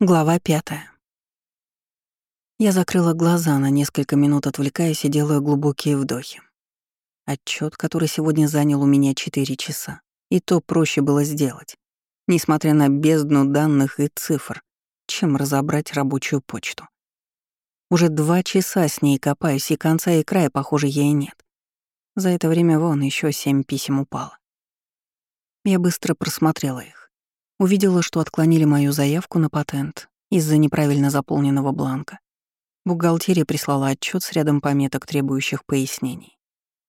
Глава пятая. Я закрыла глаза на несколько минут, отвлекаясь и делая глубокие вдохи. Отчет, который сегодня занял у меня 4 часа, и то проще было сделать, несмотря на бездну данных и цифр, чем разобрать рабочую почту. Уже два часа с ней копаюсь, и конца и края, похоже, ей нет. За это время вон еще семь писем упало. Я быстро просмотрела их. Увидела, что отклонили мою заявку на патент из-за неправильно заполненного бланка. Бухгалтерия прислала отчет с рядом пометок, требующих пояснений.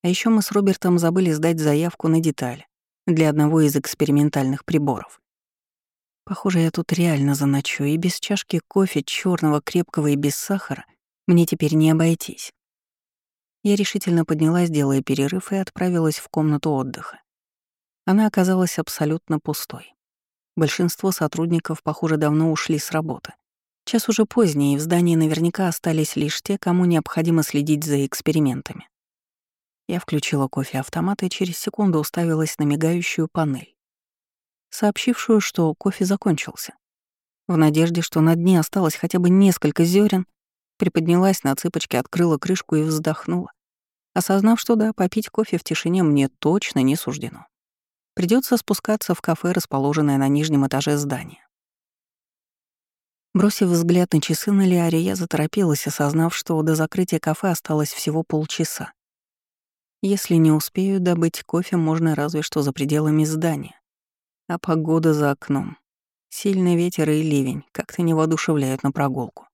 А еще мы с Робертом забыли сдать заявку на детали для одного из экспериментальных приборов. Похоже, я тут реально заночую, и без чашки кофе черного, крепкого и без сахара мне теперь не обойтись. Я решительно поднялась, делая перерыв, и отправилась в комнату отдыха. Она оказалась абсолютно пустой. Большинство сотрудников, похоже, давно ушли с работы. Час уже поздний, и в здании наверняка остались лишь те, кому необходимо следить за экспериментами. Я включила кофе-автомат и через секунду уставилась на мигающую панель, сообщившую, что кофе закончился. В надежде, что на дне осталось хотя бы несколько зерен, приподнялась на цыпочки, открыла крышку и вздохнула, осознав, что да, попить кофе в тишине мне точно не суждено. Придется спускаться в кафе, расположенное на нижнем этаже здания. Бросив взгляд на часы на Лиаре, я заторопилась, осознав, что до закрытия кафе осталось всего полчаса. Если не успею добыть кофе, можно разве что за пределами здания. А погода за окном. Сильный ветер и ливень как-то не воодушевляют на прогулку.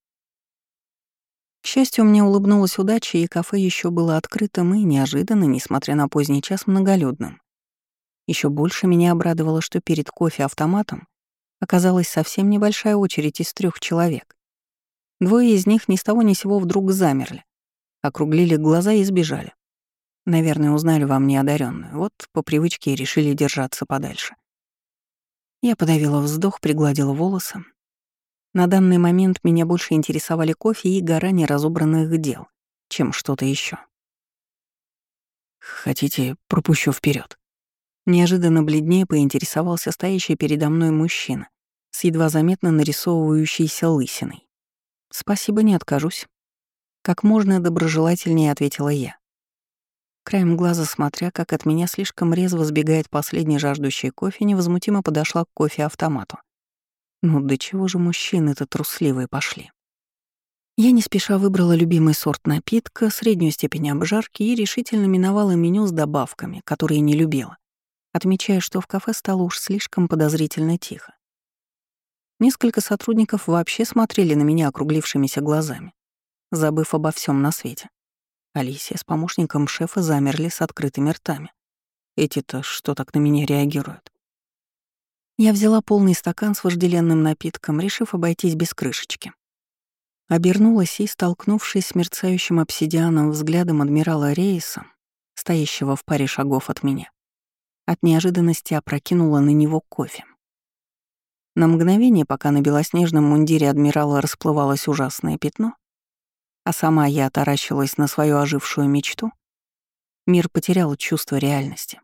К счастью, мне улыбнулась удача, и кафе еще было открытым и неожиданно, несмотря на поздний час, многолюдным. Еще больше меня обрадовало, что перед кофе-автоматом оказалась совсем небольшая очередь из трех человек. Двое из них ни с того ни сего вдруг замерли, округлили глаза и сбежали. Наверное, узнали во мне одаренную, вот по привычке и решили держаться подальше. Я подавила вздох, пригладила волосы. На данный момент меня больше интересовали кофе и гора неразобранных дел, чем что-то еще. «Хотите, пропущу вперед? Неожиданно бледнее поинтересовался стоящий передо мной мужчина с едва заметно нарисовывающейся лысиной. «Спасибо, не откажусь». Как можно доброжелательнее ответила я. Краем глаза смотря, как от меня слишком резво сбегает последний жаждущий кофе, невозмутимо подошла к кофе-автомату. Ну до чего же мужчины-то трусливые пошли? Я не спеша выбрала любимый сорт напитка, среднюю степень обжарки и решительно миновала меню с добавками, которые не любила отмечая, что в кафе стало уж слишком подозрительно тихо. Несколько сотрудников вообще смотрели на меня округлившимися глазами, забыв обо всем на свете. Алисия с помощником шефа замерли с открытыми ртами. Эти-то что так на меня реагируют? Я взяла полный стакан с вожделенным напитком, решив обойтись без крышечки. Обернулась и, столкнувшись с мерцающим обсидианом взглядом адмирала Рейса, стоящего в паре шагов от меня, от неожиданности опрокинула на него кофе. На мгновение, пока на белоснежном мундире адмирала расплывалось ужасное пятно, а сама я таращилась на свою ожившую мечту, мир потерял чувство реальности.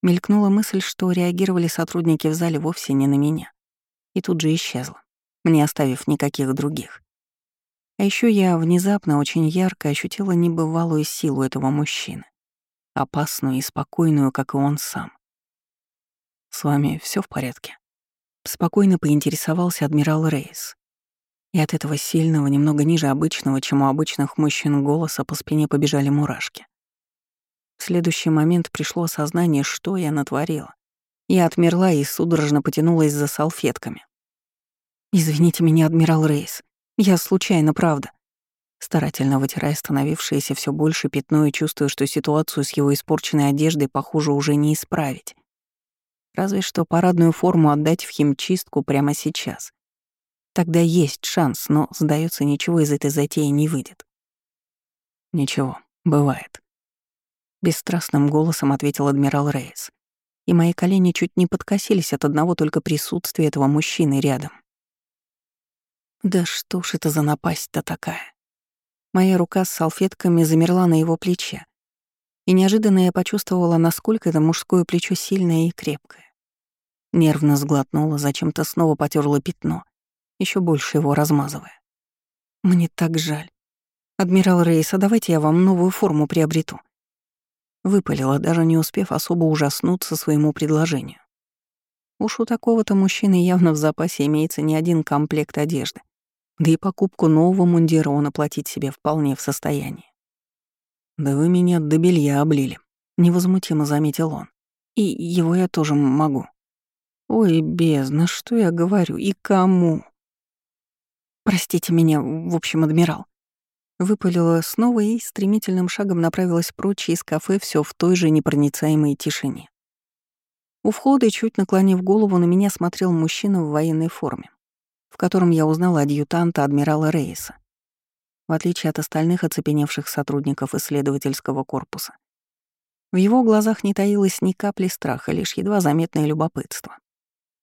Мелькнула мысль, что реагировали сотрудники в зале вовсе не на меня, и тут же исчезла, не оставив никаких других. А еще я внезапно очень ярко ощутила небывалую силу этого мужчины опасную и спокойную, как и он сам. «С вами все в порядке?» Спокойно поинтересовался адмирал Рейс. И от этого сильного, немного ниже обычного, чем у обычных мужчин голоса, по спине побежали мурашки. В следующий момент пришло осознание, что я натворила. Я отмерла и судорожно потянулась за салфетками. «Извините меня, адмирал Рейс. Я случайно, правда старательно вытирая становившееся все больше пятно и чувствуя, что ситуацию с его испорченной одеждой, похоже, уже не исправить. Разве что парадную форму отдать в химчистку прямо сейчас. Тогда есть шанс, но, сдается, ничего из этой затеи не выйдет. «Ничего, бывает», — бесстрастным голосом ответил адмирал Рейс. И мои колени чуть не подкосились от одного только присутствия этого мужчины рядом. Да что ж это за напасть-то такая? Моя рука с салфетками замерла на его плече, и неожиданно я почувствовала, насколько это мужское плечо сильное и крепкое. Нервно сглотнула, зачем-то снова потерла пятно еще больше его размазывая. «Мне так жаль. Адмирал Рейса, давайте я вам новую форму приобрету». Выпалила, даже не успев особо ужаснуться своему предложению. Уж у такого-то мужчины явно в запасе имеется не один комплект одежды. Да и покупку нового мундира он оплатить себе вполне в состоянии. «Да вы меня до белья облили», — невозмутимо заметил он. «И его я тоже могу». «Ой, бездна, что я говорю и кому?» «Простите меня, в общем, адмирал». Выпалила снова и стремительным шагом направилась прочь из кафе все в той же непроницаемой тишине. У входа, чуть наклонив голову, на меня смотрел мужчина в военной форме, котором я узнала адъютанта адмирала Рейса. В отличие от остальных оцепеневших сотрудников исследовательского корпуса. В его глазах не таилось ни капли страха, лишь едва заметное любопытство.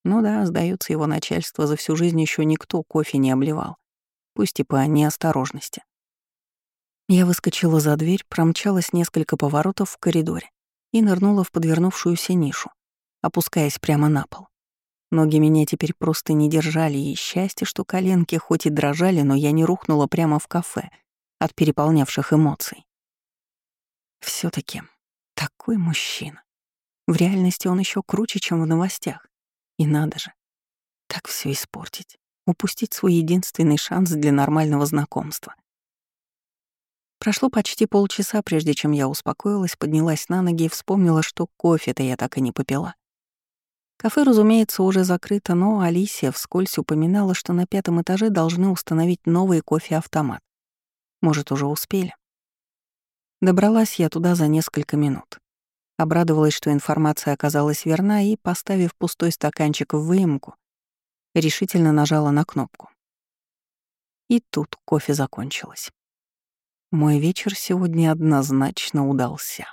Ну да, сдается его начальство, за всю жизнь еще никто кофе не обливал, пусть и по неосторожности. Я выскочила за дверь, промчалась несколько поворотов в коридоре и нырнула в подвернувшуюся нишу, опускаясь прямо на пол. Ноги меня теперь просто не держали, и счастье, что коленки хоть и дрожали, но я не рухнула прямо в кафе от переполнявших эмоций. все таки такой мужчина. В реальности он еще круче, чем в новостях. И надо же, так все испортить, упустить свой единственный шанс для нормального знакомства. Прошло почти полчаса, прежде чем я успокоилась, поднялась на ноги и вспомнила, что кофе-то я так и не попила. Кафе, разумеется, уже закрыто, но Алисия вскользь упоминала, что на пятом этаже должны установить новый кофе-автомат. Может, уже успели. Добралась я туда за несколько минут. Обрадовалась, что информация оказалась верна, и, поставив пустой стаканчик в выемку, решительно нажала на кнопку. И тут кофе закончилось. Мой вечер сегодня однозначно удался.